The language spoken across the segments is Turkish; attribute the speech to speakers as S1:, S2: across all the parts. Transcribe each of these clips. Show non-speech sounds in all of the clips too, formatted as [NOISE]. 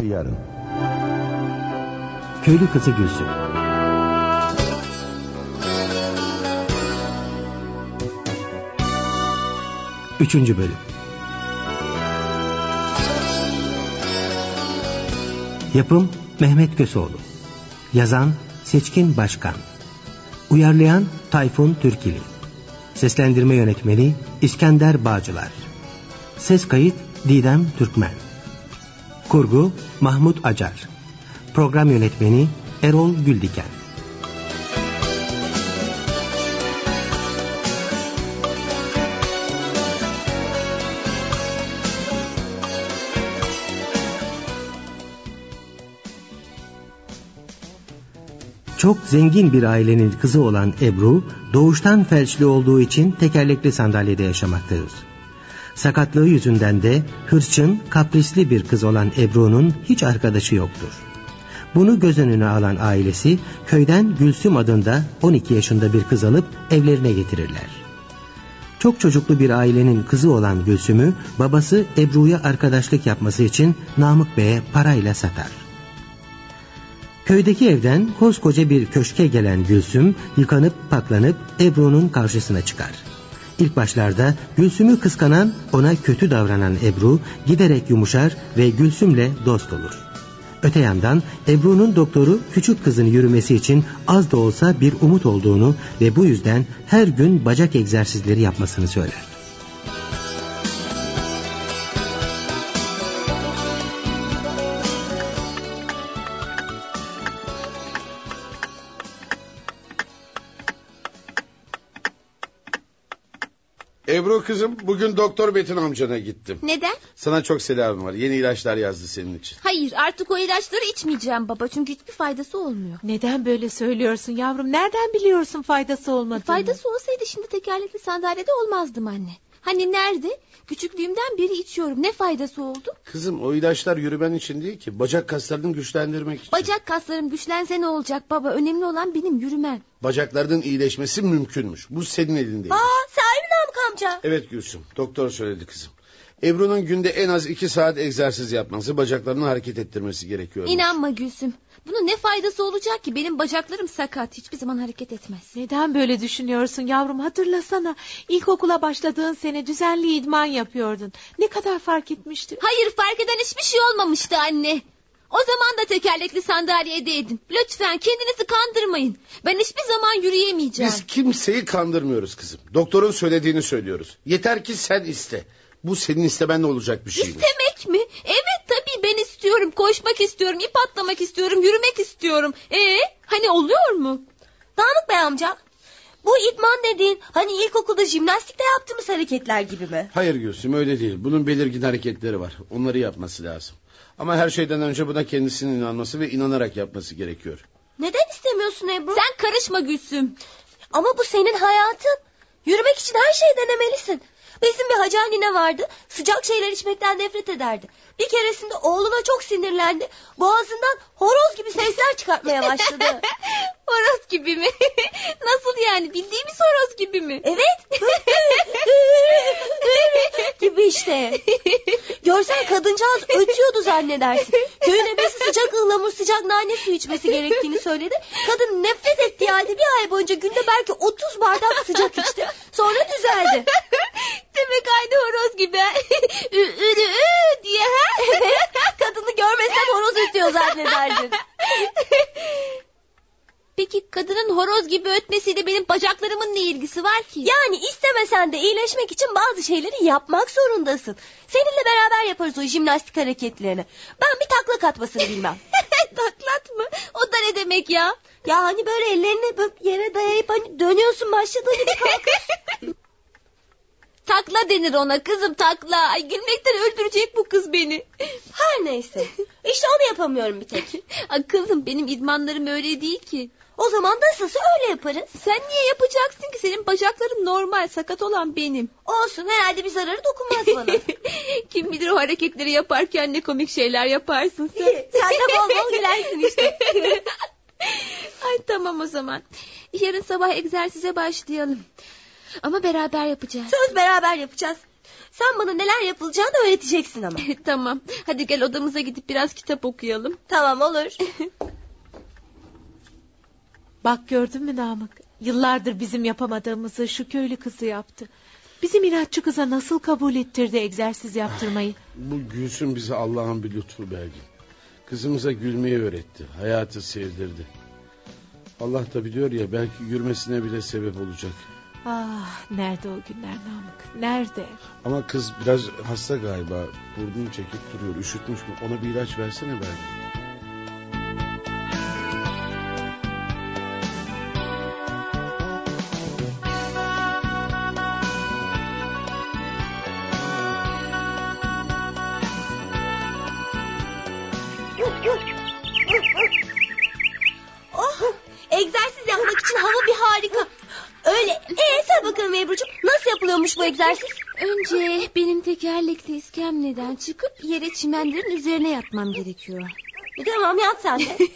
S1: Yarısı yarın.
S2: Köylü kızı Gülsüm. Üçüncü bölüm. Yapım Mehmet Köseoğlu. Yazan Seçkin Başkan. Uyarlayan Tayfun Türkili. Seslendirme yönetmeni İskender Bağcılar. Ses kayıt Didem Türkmen. Kurgu Mahmut Acar. Program yönetmeni Erol Güldiken. Çok zengin bir ailenin kızı olan Ebru, doğuştan felçli olduğu için tekerlekli sandalyede yaşamaktadır. Sakatlığı yüzünden de hırçın, kaprisli bir kız olan Ebru'nun hiç arkadaşı yoktur. Bunu göz önüne alan ailesi köyden Gülsüm adında 12 yaşında bir kız alıp evlerine getirirler. Çok çocuklu bir ailenin kızı olan Gülsüm'ü babası Ebru'ya arkadaşlık yapması için Namık Bey'e parayla satar. Köydeki evden koskoca bir köşke gelen Gülsüm yıkanıp paklanıp Ebru'nun karşısına çıkar. İlk başlarda Gülsüm'ü kıskanan ona kötü davranan Ebru giderek yumuşar ve Gülsüm'le dost olur. Öte yandan Ebru'nun doktoru küçük kızın yürümesi için az da olsa bir umut olduğunu ve bu yüzden her gün bacak egzersizleri yapmasını söyler.
S3: Ebru kızım bugün doktor Betin amcana gittim.
S4: Neden?
S3: Sana çok selamım var. Yeni ilaçlar yazdı senin için.
S4: Hayır artık o ilaçları içmeyeceğim baba çünkü hiçbir faydası olmuyor.
S5: Neden böyle söylüyorsun yavrum? Nereden biliyorsun faydası olmadığını?
S4: Faydası olsaydı şimdi tekerlekli sandalyede olmazdım anne. Hani nerede? Küçüklüğümden beri içiyorum. Ne faydası oldu?
S3: Kızım o ilaçlar yürümen için değil ki. Bacak kaslarını güçlendirmek için.
S4: Bacak kaslarım güçlense ne olacak baba? Önemli olan benim yürümem.
S3: Bacaklarının iyileşmesi mümkünmüş. Bu senin elinde.
S6: Aa mi Namık amca?
S3: Evet Gülsüm. Doktor söyledi kızım. Ebru'nun günde en az iki saat egzersiz yapması, bacaklarını hareket ettirmesi gerekiyor.
S4: İnanma Gülsüm. Bunun ne faydası olacak ki? Benim bacaklarım sakat. Hiçbir zaman hareket etmez.
S5: Neden böyle düşünüyorsun yavrum? Hatırlasana. İlkokula başladığın sene düzenli idman yapıyordun. Ne kadar fark etmişti?
S4: Hayır fark eden hiçbir şey olmamıştı anne. O zaman da tekerlekli sandalyedeydim. Lütfen kendinizi kandırmayın. Ben hiçbir zaman yürüyemeyeceğim.
S3: Biz kimseyi kandırmıyoruz kızım. Doktorun söylediğini söylüyoruz. Yeter ki sen iste. Bu senin istemenle olacak bir şey mi?
S4: İstemek mi? Evet tabii ben istiyorum. Koşmak istiyorum, ip atlamak istiyorum, yürümek istiyorum. Ee, hani oluyor mu?
S6: Namık Bey amca. Bu idman dediğin hani ilkokulda jimnastikte yaptığımız hareketler gibi mi?
S3: Hayır Gülsüm öyle değil. Bunun belirgin hareketleri var. Onları yapması lazım. Ama her şeyden önce buna kendisinin inanması ve inanarak yapması gerekiyor.
S6: Neden istemiyorsun Ebru?
S4: Sen karışma Gülsüm.
S6: Ama bu senin hayatın. Yürümek için her şeyi denemelisin. Bizim bir hacı annene vardı. Sıcak şeyler içmekten nefret ederdi. Bir keresinde oğluna çok sinirlendi. Boğazından horoz gibi sesler çıkartmaya başladı. [LAUGHS]
S4: horoz gibi mi? [LAUGHS] Nasıl yani? Bildiğimiz horoz gibi mi?
S6: Evet. [LAUGHS] gibi işte. Görsen kadıncağız ötüyordu zannedersin. Köyün ebesi sıcak ıhlamur sıcak nane suyu içmesi gerektiğini söyledi. Kadın nefret ettiği halde bir ay boyunca günde belki 30 bardak sıcak içti. Sonra düzeldi.
S4: Demek aynı horoz gibi. ü, ü, ü, diye ha?
S6: Evet. [LAUGHS] Kadını görmesen horoz ötüyor zannederdin.
S4: Peki kadının horoz gibi ötmesiyle benim bacaklarımın ne ilgisi var ki?
S6: Yani istemesen de iyileşmek için bazı şeyleri yapmak zorundasın. Seninle beraber yaparız o jimnastik hareketlerini. Ben bir takla atmasını bilmem. [LAUGHS]
S4: Taklat mı? O da ne demek ya?
S6: Ya hani böyle ellerini yere dayayıp hani dönüyorsun başladığın gibi kalkıyorsun. [LAUGHS]
S4: Takla denir ona kızım takla. Ay gülmekten öldürecek bu kız beni.
S6: Her neyse. İşte onu yapamıyorum bir tek. [LAUGHS]
S4: Akıllım benim idmanlarım öyle değil ki.
S6: O zaman nasılsa öyle yaparız.
S4: Sen niye yapacaksın ki? Senin bacakların normal sakat olan benim.
S6: Olsun herhalde bir zararı dokunmaz bana. [LAUGHS]
S4: Kim bilir o hareketleri yaparken ne komik şeyler yaparsın sen.
S6: sen de bol bol gülersin işte. [LAUGHS]
S4: Ay tamam o zaman. Yarın sabah egzersize başlayalım. Ama beraber yapacağız.
S6: Söz beraber yapacağız. Sen bana neler yapılacağını öğreteceksin ama. [LAUGHS]
S4: tamam. Hadi gel odamıza gidip biraz kitap okuyalım.
S6: tamam olur. [LAUGHS]
S5: Bak gördün mü Namık? Yıllardır bizim yapamadığımızı şu köylü kızı yaptı. Bizim inatçı kıza nasıl kabul ettirdi egzersiz yaptırmayı?
S3: Bu Gülsün bize Allah'ın bir lütfu Belgin. Kızımıza gülmeyi öğretti. Hayatı sevdirdi. Allah da biliyor ya belki yürümesine bile sebep olacak.
S5: Ah nerede o günler Namık? Nerede?
S3: Ama kız biraz hasta galiba. Burnunu çekip duruyor. Üşütmüş mü? Ona bir ilaç versene Belgin.
S6: Yapılıyormuş bu egzersiz?
S4: Önce benim tekerlekli iskemleden çıkıp yere çimenlerin üzerine yatmam gerekiyor.
S6: Tamam yat sen de. [LAUGHS]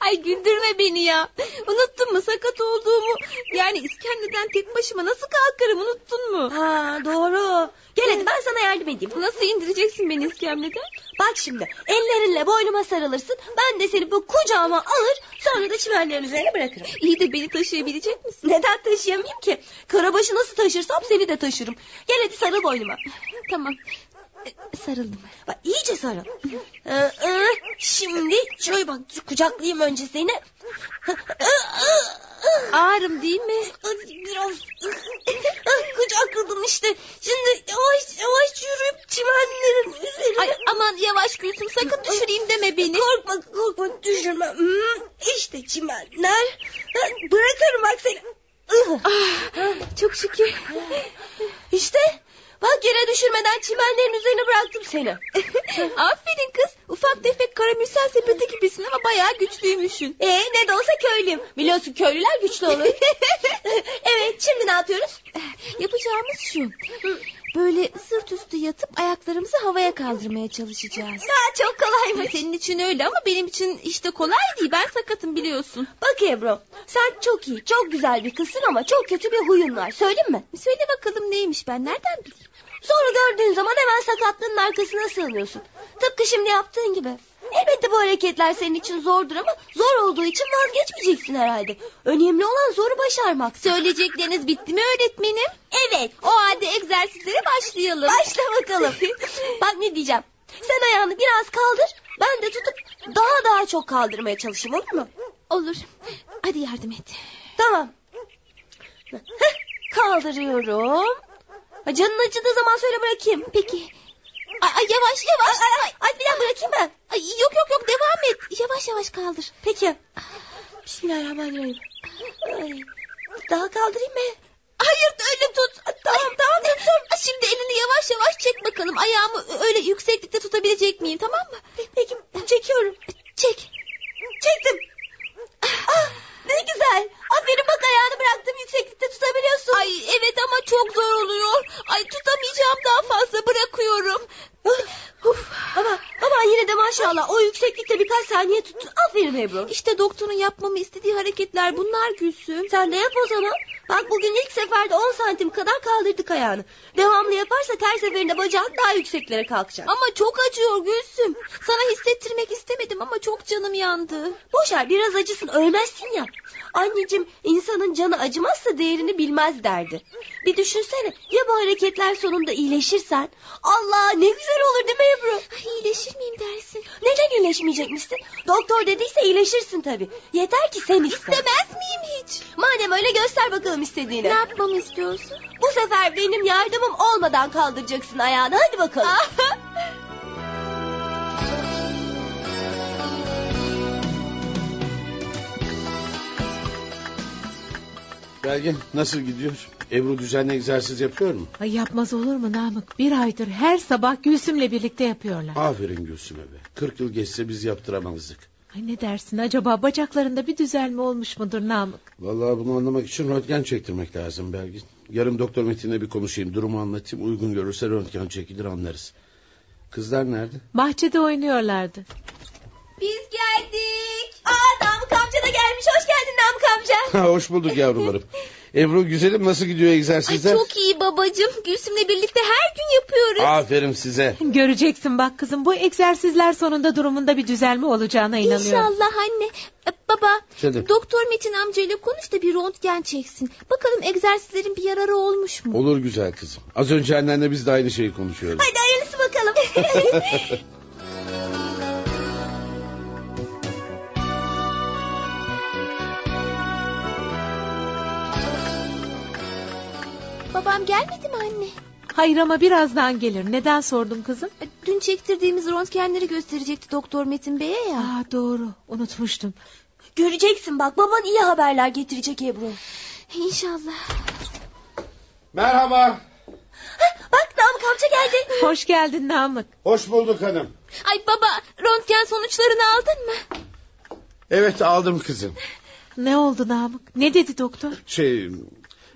S4: Ay güldürme beni ya. Unuttun mu sakat olduğumu? Yani iskemleden tek başıma nasıl kalkarım unuttun mu?
S6: Ha doğru. Gel hadi ben sana yardım edeyim.
S4: Nasıl indireceksin beni iskemleden?
S6: Bak şimdi ellerinle boynuma sarılırsın. Ben de seni bu kucağıma alır sonra da çimenlerin üzerine bırakırım.
S4: İyi de beni taşıyabilecek misin?
S6: Neden taşıyamayayım ki? Karabaşı nasıl taşırsam seni de taşırım. Gel hadi sarıl boynuma.
S4: Tamam. E, Sarıldım.
S6: Bak iyice sarıl. Ee, e, şimdi şöyle bak kucaklayayım önce seni.
S4: Ağrım değil mi?
S6: Biraz kucakladım işte. Şimdi yavaş yavaş yürüyüp çimenlerin üzerine.
S4: Ay aman yavaş Gülsüm sakın düşüreyim deme beni.
S6: Korkma korkma düşürme. Hmm, işte çimenler. Bırakırım bak seni.
S4: Ah, çok şükür.
S6: İşte bak yere düşürmeden çimenlerin üzerine bıraktım seni. [LAUGHS]
S4: Aferin kız. Ufak tefek karamürsel sepeti gibisin ama bayağı güçlüymüşsün.
S6: Ee, ne de olsa köylüyüm. Biliyorsun köylüler güçlü olur. [LAUGHS] evet şimdi ne yapıyoruz?
S4: Yapacağımız şu. Böyle sırt üstü yatıp ayaklarımızı havaya kaldırmaya çalışacağız.
S6: Ha, çok kolaymış. [LAUGHS]
S4: Senin için öyle ama benim için işte kolay değil. Ben sakatım biliyorsun.
S6: Bak Ebru sen çok iyi çok güzel bir kızsın ama çok kötü bir huyun var. Söyleyeyim mi?
S4: Söyle bakalım neymiş ben nereden bileyim?
S6: Sonra gördüğün zaman hemen sakatlığın arkasına sığınıyorsun. Tıpkı şimdi yaptığın gibi. Elbette bu hareketler senin için zordur ama zor olduğu için vazgeçmeyeceksin herhalde. Önemli olan zoru başarmak.
S4: Söyleyecekleriniz bitti mi öğretmenim?
S6: Evet.
S4: O halde egzersizlere başlayalım.
S6: Başla bakalım. Bak ne diyeceğim. Sen ayağını biraz kaldır. Ben de tutup daha daha çok kaldırmaya çalışayım olur mu?
S4: Olur. Hadi yardım et.
S6: Tamam. Heh, Kaldırıyorum. Canın acıdığı zaman söyle bırakayım.
S4: Peki. Ay, ay, yavaş yavaş.
S6: Ay, ay, ay, bir daha bırakayım mı?
S4: Ay, yok yok yok devam et. Yavaş yavaş kaldır.
S6: Peki. Bismillahirrahmanirrahim. Ay, daha kaldırayım mı?
S4: Hayır öyle tut.
S6: Tamam tamam tuttum.
S4: Şimdi elini yavaş yavaş çek bakalım. Ayağımı öyle yükseklikte tutabilecek miyim tamam mı?
S6: Peki çekiyorum.
S4: Çek.
S6: Çektim. Ah, ne güzel. Aferin bak ayağını bıraktım yükseklikte tutabiliyorsun.
S4: Ay evet ama çok zor oluyor. Ay tutamayacağım daha fazla bırakıyorum.
S6: Uf, ama ama yine de maşallah o yükseklikte birkaç saniye tuttun. Aferin Ebru.
S4: İşte doktorun yapmamı istediği hareketler bunlar Gülsüm.
S6: Sen de yap o zaman. Bak bugün ilk seferde 10 santim kadar kaldırdık ayağını. Devamlı yaparsak her seferinde bacağın daha yükseklere kalkacak.
S4: Ama çok acıyor Gülsüm. Sana hissettirmek istemedim ama çok canım yandı.
S6: Boşver biraz acısın ölmezsin ya. Anneciğim insanın canı acımazsa değerini bilmez derdi. Bir düşünsene ya bu hareketler sonunda iyileşirsen. Allah ne güzel olur değil mi Ebru?
S4: Ay, iyileşir miyim dersin?
S6: Neden iyileşmeyecekmişsin? Doktor dediyse iyileşirsin tabii. Yeter ki sen iste.
S4: İstemez miyim hiç?
S6: Madem öyle göster bakalım istediğini.
S4: Ne yapmamı istiyorsun?
S6: Bu sefer benim yardımım olmadan kaldıracaksın ayağını. Hadi bakalım.
S3: Belgin nasıl gidiyor? Ebru düzenli egzersiz yapıyor mu?
S5: Ay yapmaz olur mu Namık? Bir aydır her sabah Gülsüm'le birlikte yapıyorlar.
S3: Aferin Gülsüm'e be. 40 yıl geçse biz yaptıramazdık.
S5: Ay ne dersin acaba bacaklarında bir düzelme olmuş mudur Namık?
S3: Vallahi bunu anlamak için röntgen çektirmek lazım Belgin. Yarın doktor Metin'le bir konuşayım. Durumu anlatayım. Uygun görürse röntgen çekilir anlarız. Kızlar nerede?
S5: Bahçede oynuyorlardı.
S4: Biz geldik.
S6: Namık amca. [LAUGHS] Hoş
S3: bulduk yavrularım. Ebru güzelim nasıl gidiyor
S4: Ay,
S3: egzersizler?
S4: çok iyi babacığım. Gülsüm'le birlikte her gün yapıyoruz.
S3: Aferin size.
S5: Göreceksin bak kızım bu egzersizler sonunda durumunda bir düzelme olacağına inanıyorum.
S4: İnşallah anne. E, baba
S3: Canım.
S4: doktor Metin amcayla konuş da bir röntgen çeksin. Bakalım egzersizlerin bir yararı olmuş mu?
S3: Olur güzel kızım. Az önce annenle biz de aynı şeyi konuşuyorduk.
S6: Hadi hayırlısı bakalım. [LAUGHS]
S4: gelmedi mi anne?
S5: Hayır ama birazdan gelir. Neden sordun kızım?
S4: E, Dün çektirdiğimiz röntgenleri gösterecekti doktor Metin Bey'e ya.
S5: Aa, doğru unutmuştum.
S6: Göreceksin bak baban iyi haberler getirecek Ebru.
S4: İnşallah.
S3: Merhaba.
S6: Bak Namık amca geldi.
S5: Hoş geldin Namık.
S3: Hoş bulduk hanım.
S4: Ay baba röntgen sonuçlarını aldın mı?
S3: Evet aldım kızım.
S5: Ne oldu Namık? Ne dedi doktor?
S3: Şey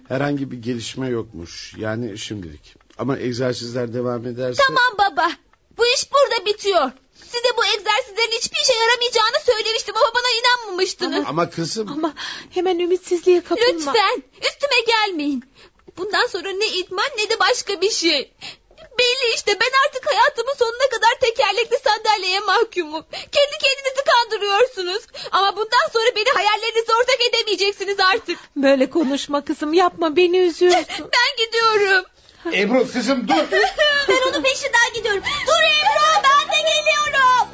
S3: herhangi bir gelişme yokmuş. Yani şimdilik. Ama egzersizler devam ederse...
S4: Tamam baba. Bu iş burada bitiyor. Size bu egzersizlerin hiçbir işe yaramayacağını söylemiştim ama bana inanmamıştınız.
S3: Ama kızım...
S5: Ama hemen ümitsizliğe kapılma.
S4: Lütfen üstüme gelmeyin. Bundan sonra ne idman ne de başka bir şey. Belli işte ben artık hayatımın sonuna kadar tekerlekli sandalyeye mahkumum. Kendi kendinizi kandırıyorsunuz. Ama bundan sonra beni hayallerinize ortak edemeyeceksiniz artık.
S5: Böyle konuşma kızım yapma beni üzüyorsun.
S4: Ben gidiyorum.
S3: Ebru kızım dur. [LAUGHS]
S6: Ben onun peşinden gidiyorum. Dur Ebru ben de geliyorum.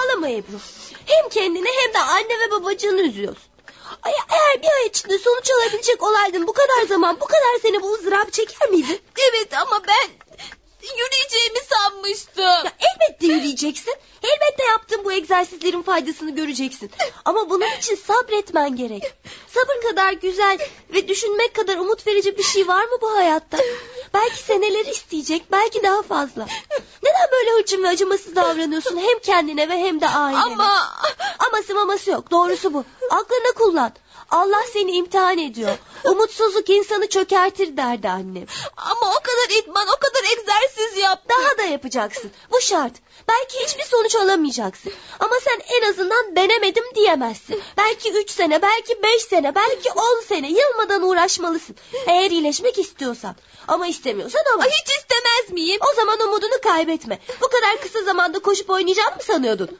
S6: Ağlama Ebru. Hem kendini hem de anne ve babacığını üzüyorsun. Ay, eğer bir ay içinde sonuç alabilecek olaydın bu kadar zaman bu kadar seni bu ızdırap çeker miydin?
S4: Evet ama ben yürüyeceğimi sanmıştım.
S6: Ya elbette yürüyeceksin. Elbette yaptığın bu egzersizlerin faydasını göreceksin. Ama bunun için sabretmen gerek. Sabır kadar güzel ve düşünmek kadar umut verici bir şey var mı bu hayatta? Belki seneler isteyecek, belki daha fazla. Neden böyle hırçın ve acımasız davranıyorsun hem kendine ve hem de ailene?
S4: Ama
S6: Aması maması yok. Doğrusu bu. Aklını kullan. Allah seni imtihan ediyor. Umutsuzluk insanı çökertir derdi annem.
S4: ama o kadar idman o yaptım.
S6: Daha da yapacaksın. Bu şart. Belki hiçbir sonuç alamayacaksın. Ama sen en azından denemedim diyemezsin. Belki üç sene, belki beş sene, belki on sene yılmadan uğraşmalısın. Eğer iyileşmek istiyorsan. Ama istemiyorsan ama.
S4: Hiç istemez miyim?
S6: O zaman umudunu kaybetme. Bu kadar kısa zamanda koşup oynayacağını mı sanıyordun?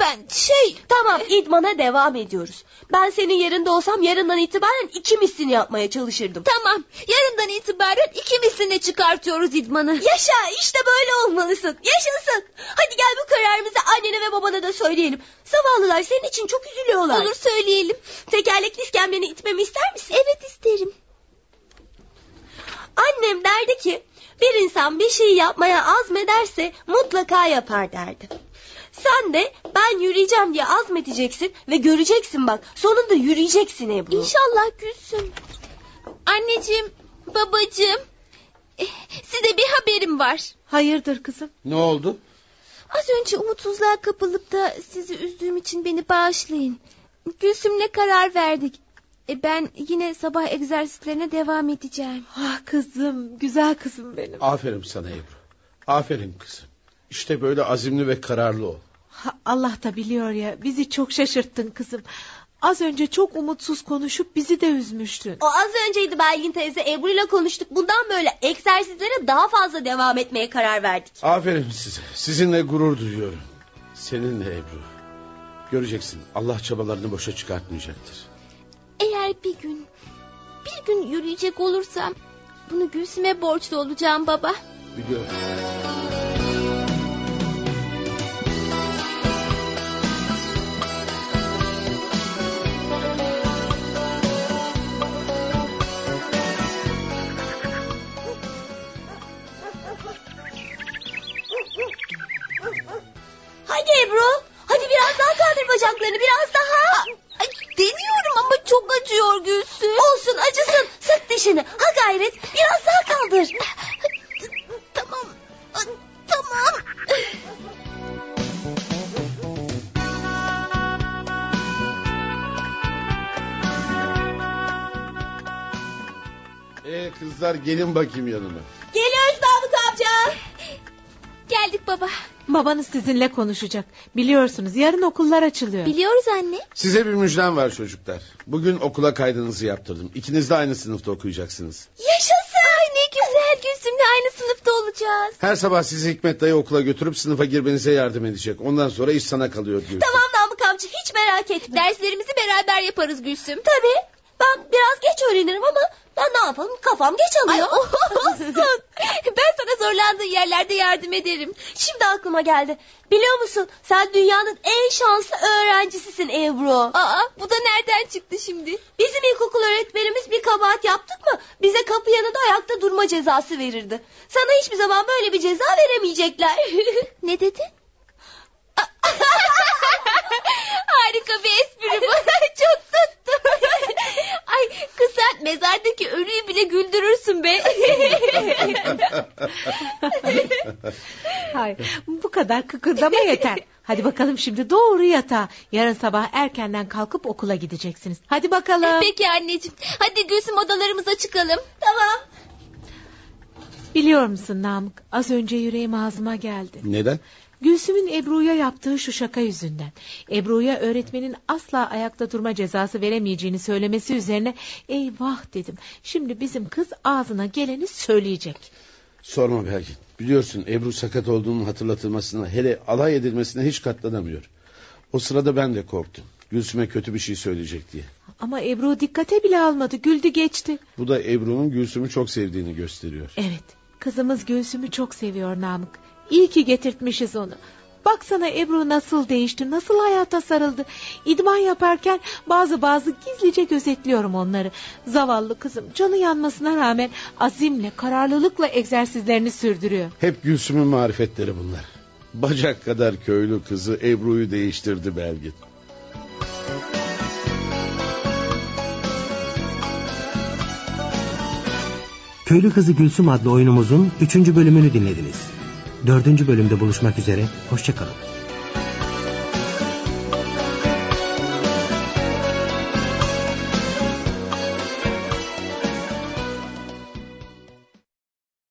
S4: Ben şey
S6: Tamam idmana devam ediyoruz. Ben senin yerinde olsam yarından itibaren iki mislini yapmaya çalışırdım.
S4: tamam yarından itibaren iki misline çıkartıyoruz idmanı.
S6: Yaşa işte böyle olmalısın. Yaşasın. Hadi gel bu kararımızı annene ve babana da söyleyelim. Zavallılar senin için çok üzülüyorlar.
S4: Olur söyleyelim.
S6: Tekerlekli iskemleni itmemi ister misin?
S4: Evet isterim.
S6: Annem derdi ki bir insan bir şeyi yapmaya azmederse mutlaka yapar derdi. Sen de ben yürüyeceğim diye azmedeceksin ve göreceksin bak sonunda yürüyeceksin Ebru.
S4: İnşallah gülsün. Anneciğim, babacığım. eh, Size bir haberim var.
S5: Hayırdır kızım?
S3: Ne oldu?
S4: Az önce umutsuzluğa kapılıp da sizi üzdüğüm için beni bağışlayın. Gülsüm'le karar verdik. E ben yine sabah egzersizlerine devam edeceğim.
S5: Ah kızım güzel kızım benim.
S3: Aferin sana Ebru. Aferin kızım. İşte böyle azimli ve kararlı ol.
S5: Ha, Allah da biliyor ya bizi çok şaşırttın kızım. Az önce çok umutsuz konuşup bizi de üzmüştün.
S6: O az önceydi Belgin teyze Ebru ile konuştuk. Bundan böyle egzersizlere daha fazla devam etmeye karar verdik.
S3: Aferin size. Sizinle gurur duyuyorum. Seninle Ebru. Göreceksin Allah çabalarını boşa çıkartmayacaktır.
S4: Eğer bir gün, bir gün yürüyecek olursam... ...bunu Gülsüm'e borçlu olacağım baba.
S3: Biliyorum.
S6: Kaldır.
S4: Tamam, tamam.
S3: Ee kızlar gelin bakayım yanıma.
S6: Geliyoruz Namık amca.
S4: Geldik baba.
S5: Babanız sizinle konuşacak. Biliyorsunuz yarın okullar açılıyor.
S4: Biliyoruz anne.
S3: Size bir müjdem var çocuklar. Bugün okula kaydınızı yaptırdım. İkiniz de aynı sınıfta okuyacaksınız.
S4: Yaşasın. Ne güzel Gülsüm'le aynı sınıfta olacağız.
S3: Her sabah sizi Hikmet dayı okula götürüp sınıfa girmenize yardım edecek. Ondan sonra iş sana kalıyor diyor.
S6: Tamam Namık amca hiç merak etme.
S4: Derslerimizi beraber yaparız Gülsüm.
S6: Tabii ben biraz geç öğrenirim ama ben ne yapalım kafam geç
S4: Ay
S6: alıyor.
S4: olsun. [LAUGHS] ben sana zorlandığın yerlerde yardım ederim.
S6: Şimdi aklıma geldi. Biliyor musun sen dünyanın en şanslı öğrencisisin Ebru.
S4: Aa bu da nereden çıktı şimdi?
S6: Bizim ilkokul öğretmenimiz bir kabahat yaptık mı bize kapı yanında ayakta durma cezası verirdi. Sana hiçbir zaman böyle bir ceza veremeyecekler. [LAUGHS]
S4: Ne dedin? [LAUGHS] Harika bir espri bu. Çok tuttu. Ay kız sen mezardaki ölüyü bile güldürürsün be. [LAUGHS]
S5: Hayır, bu kadar kıkırdama yeter. Hadi bakalım şimdi doğru yatağa. Yarın sabah erkenden kalkıp okula gideceksiniz. Hadi bakalım.
S4: Peki anneciğim. Hadi Gülsüm odalarımıza çıkalım.
S6: tamam.
S5: Biliyor musun Namık? Az önce yüreğim ağzıma geldi.
S3: Neden?
S5: Gülsüm'ün Ebru'ya yaptığı şu şaka yüzünden. Ebru'ya öğretmenin asla ayakta durma cezası veremeyeceğini söylemesi üzerine eyvah dedim. Şimdi bizim kız ağzına geleni söyleyecek.
S3: Sorma Belgin. Biliyorsun Ebru sakat olduğunun hatırlatılmasına hele alay edilmesine hiç katlanamıyor. O sırada ben de korktum. Gülsüm'e kötü bir şey söyleyecek diye.
S5: Ama Ebru dikkate bile almadı. Güldü geçti.
S3: Bu da Ebru'nun Gülsüm'ü çok sevdiğini gösteriyor.
S5: Evet. Kızımız Gülsüm'ü çok seviyor Namık. İyi ki getirtmişiz onu. Baksana Ebru nasıl değişti, nasıl hayata sarıldı. İdman yaparken bazı bazı gizlice gözetliyorum onları. Zavallı kızım canı yanmasına rağmen azimle, kararlılıkla egzersizlerini sürdürüyor.
S3: Hep Gülsüm'ün marifetleri bunlar. Bacak kadar köylü kızı Ebru'yu değiştirdi Belgin.
S2: Köylü Kızı Gülsüm adlı oyunumuzun 3. bölümünü dinlediniz. 4. bölümde buluşmak üzere, hoşçakalın.